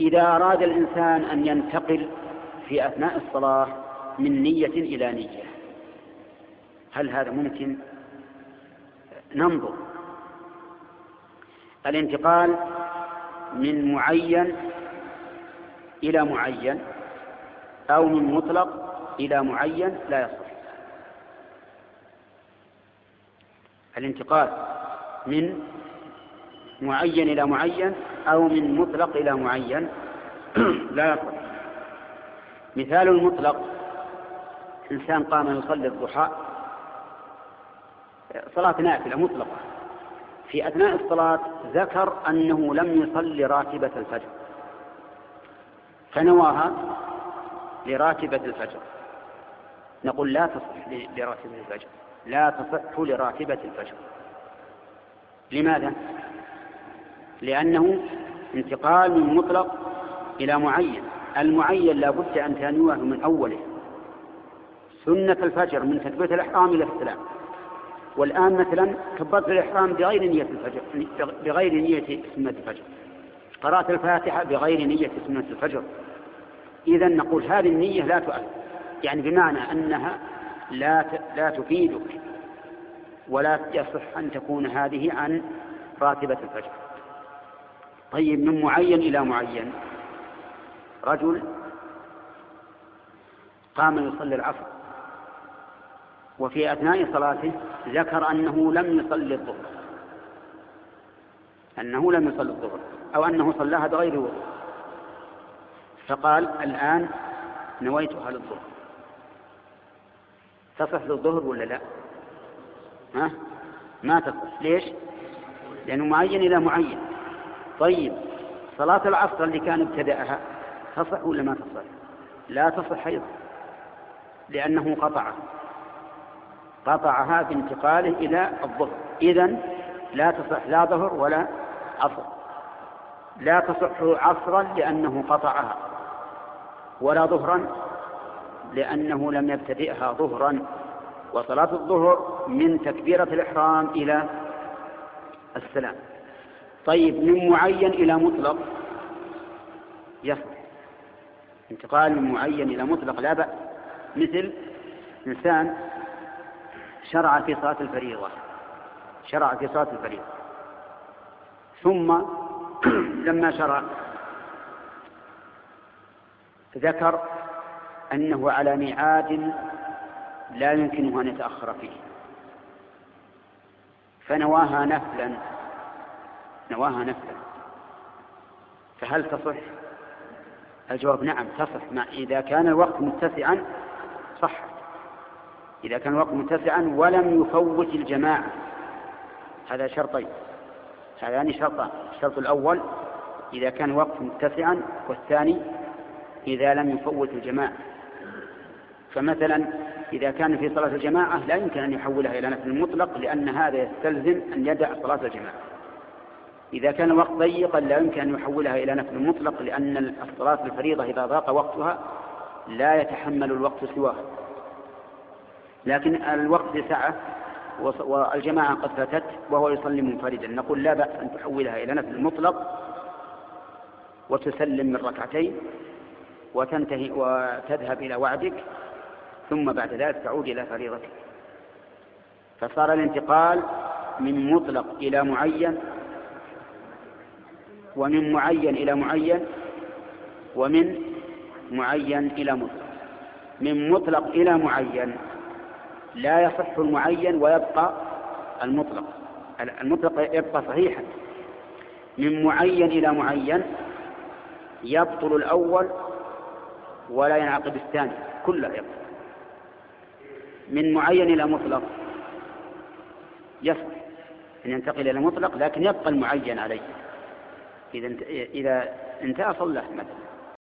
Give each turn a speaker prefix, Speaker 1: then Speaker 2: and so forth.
Speaker 1: إذا أراد الإنسان أن ينتقل في أثناء الصلاة من نية إلى نية هل هذا ممكن؟ ننظر. الانتقال من معين إلى معين أو من مطلق إلى معين لا يصح. الانتقال من معين إلى معين أو من مطلق إلى معين. لا يصح. مثال المطلق إنسان قام يصلي الضحى صلاة نافلة مطلقة. في أثناء الصلاة ذكر أنه لم يصلي راتبة الفجر. فنواها لراتبة الفجر. نقول لا تصح لراتبة الفجر. لا تصح لراتبة الفجر. لماذا؟ لأنه انتقال من مطلق إلى معين. المعين لا بد أن تنويه من أوله. سنة الفجر من تكبيرة الإحرام إلى السلام. والآن مثلا كبرت الإحرام بغير نية الفجر بغير نية سنة الفجر. قرأت الفاتحة بغير نية سنة الفجر. إذا نقول هذه النية لا تؤثر. يعني بمعنى أنها لا لا تفيدك. ولا يصح أن تكون هذه عن راتبة الفجر. طيب من معين إلى معين. رجل قام يصلي العصر وفي أثناء صلاته ذكر أنه لم يصلي الظهر أنه لم يصلي الظهر أو أنه صلاها بغير وضوء. فقال الآن نويتها للظهر تصح للظهر ولا لا؟ ها؟ ما تصح. ليش؟ لأنه معين إلى معين. طيب صلاة العصر اللي كان ابتدأها تصح ولا ما تصح؟ لا تصح أيضا لأنه قطعه قطعها بانتقاله إلى الظهر. إذن لا تصح لا ظهر ولا عصر. لا تصح عصرا لأنه قطعها ولا ظهرا لأنه لم يبتدئها ظهرا. وصلاة الظهر من تكبيرة الإحرام إلى السلام. طيب من معين إلى مطلق؟ يصح انتقال من معين إلى مطلق لا بأس. مثل إنسان شرع في صلاة الفريضة شرع في صلاة الفريضة. ثم لما شرع ذكر أنه على ميعاد لا يمكنه أن يتأخر فيه فنواها نفلا. نواها نفلا فهل تصح؟ الجواب نعم تصح. ما إذا كان الوقت متسعا صح. إذا كان الوقت متسعا ولم يفوت الجماعة. هذا شرطين. هذان شرطان. الشرط الأول إذا كان الوقت متسعا والثاني إذا لم يفوت الجماعة. فمثلا إذا كان في صلاة الجماعة لا يمكن أن يحولها إلى نفل مطلق لأن هذا يستلزم أن يدع صلاة الجماعة. إذا كان الوقت ضيقا لا يمكن أن يحولها إلى نفل مطلق لأن الصلاة الفريضة إذا ضاق وقتها لا يتحمل الوقت سواه. لكن الوقت سعة والجماعة قد فاتت وهو يصلي منفردا. نقول لا بأس أن تحولها إلى نفل مطلق وتسلم من ركعتين وتنتهي وتذهب إلى وعدك ثم بعد ذلك تعود إلى فريضتك. فصار الانتقال من مطلق إلى معين ومن معين إلى معين ومن معين إلى مطلق. من مطلق إلى معين. لا يصح المعين ويبقى المطلق. المطلق يبقى صحيحا. من معين إلى معين يبطل الأول ولا ينعقد الثاني. كله يبطل. من معين إلى مطلق يصح أن ينتقل إلى مطلق لكن يبقى المعين عليه. إذا إذا انتهى صلى مثلا.